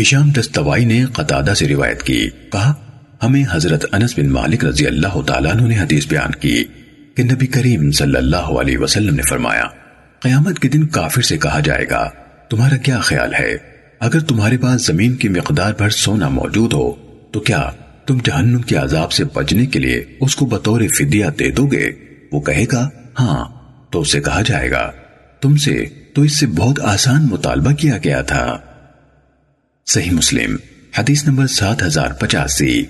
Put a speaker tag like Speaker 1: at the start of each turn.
Speaker 1: ہشام دستوائی نے قطادہ سے روایت کی، کہا، ہمیں حضرت انس بن مالک رضی اللہ تعالیٰ عنہ نے حدیث بیان کی کہ نبی کریم صلی اللہ علیہ وسلم نے فرمایا، قیامت کے دن کافر سے کہا جائے گا، تمہارا کیا خیال ہے؟ اگر تمہارے پاس زمین کی مقدار پر سونا موجود ہو، تو کیا تم جہنم کے عذاب سے بچنے کے لیے اس کو بطور فدیہ دے دو گے؟ وہ کہے گا ہاں تو اسے کہا جائے گا۔ تم سے تو اس سے بہت آسان مطالبہ کیا گیا تھا۔ صحیح مسلم حدیث نمبر سات ہزار پچاسی۔